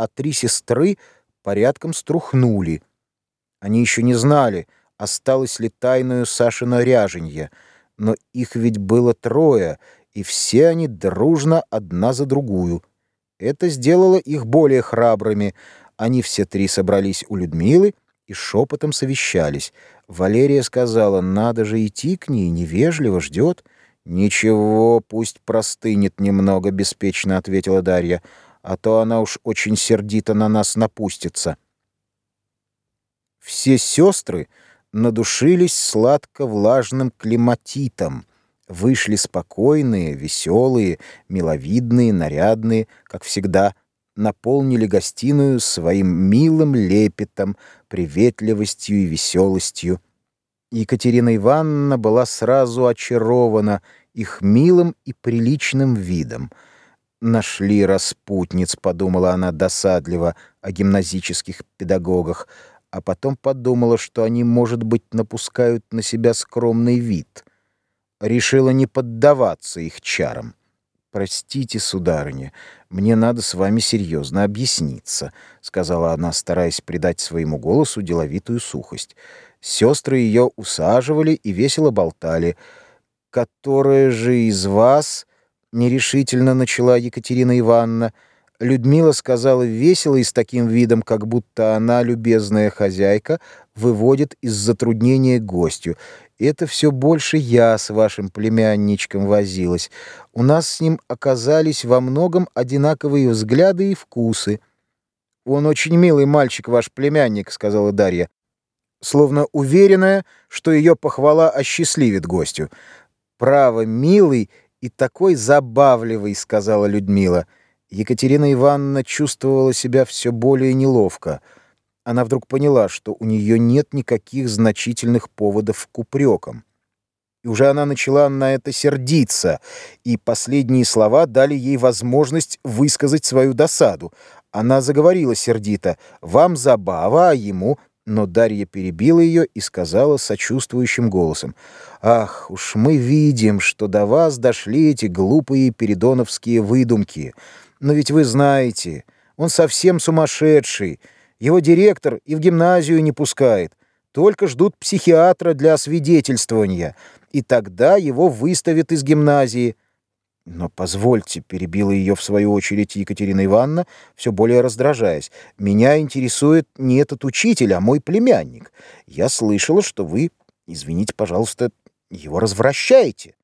а три сестры порядком струхнули. Они еще не знали, осталось ли тайную Сашино ряженье, но их ведь было трое, и все они дружно одна за другую. Это сделало их более храбрыми. Они все три собрались у Людмилы и шепотом совещались. Валерия сказала, надо же идти к ней, невежливо ждет. «Ничего, пусть простынет немного», — беспечно ответила Дарья, «а то она уж очень сердито на нас напустится». Все сестры надушились сладко-влажным климатитом, вышли спокойные, веселые, миловидные, нарядные, как всегда, наполнили гостиную своим милым лепетом, приветливостью и веселостью. Екатерина Ивановна была сразу очарована их милым и приличным видом. «Нашли распутниц», — подумала она досадливо о гимназических педагогах, а потом подумала, что они, может быть, напускают на себя скромный вид. Решила не поддаваться их чарам. «Простите, сударыня, мне надо с вами серьезно объясниться», — сказала она, стараясь придать своему голосу деловитую сухость. Сестры ее усаживали и весело болтали. «Которая же из вас...» — нерешительно начала Екатерина Ивановна. Людмила сказала весело и с таким видом, как будто она, любезная хозяйка, выводит из затруднения гостю. Это все больше я с вашим племянничком возилась. У нас с ним оказались во многом одинаковые взгляды и вкусы. «Он очень милый мальчик, ваш племянник», — сказала Дарья словно уверенная, что ее похвала осчастливит гостю. «Право, милый и такой забавливый», — сказала Людмила. Екатерина Ивановна чувствовала себя все более неловко. Она вдруг поняла, что у нее нет никаких значительных поводов к упрекам. И уже она начала на это сердиться, и последние слова дали ей возможность высказать свою досаду. Она заговорила сердито «Вам забава, а ему но Дарья перебила ее и сказала сочувствующим голосом. «Ах, уж мы видим, что до вас дошли эти глупые передоновские выдумки. Но ведь вы знаете, он совсем сумасшедший. Его директор и в гимназию не пускает. Только ждут психиатра для освидетельствования, и тогда его выставят из гимназии». Но позвольте, перебила ее в свою очередь Екатерина Ивановна, все более раздражаясь. Меня интересует не этот учитель, а мой племянник. Я слышала, что вы, извините, пожалуйста, его развращаете.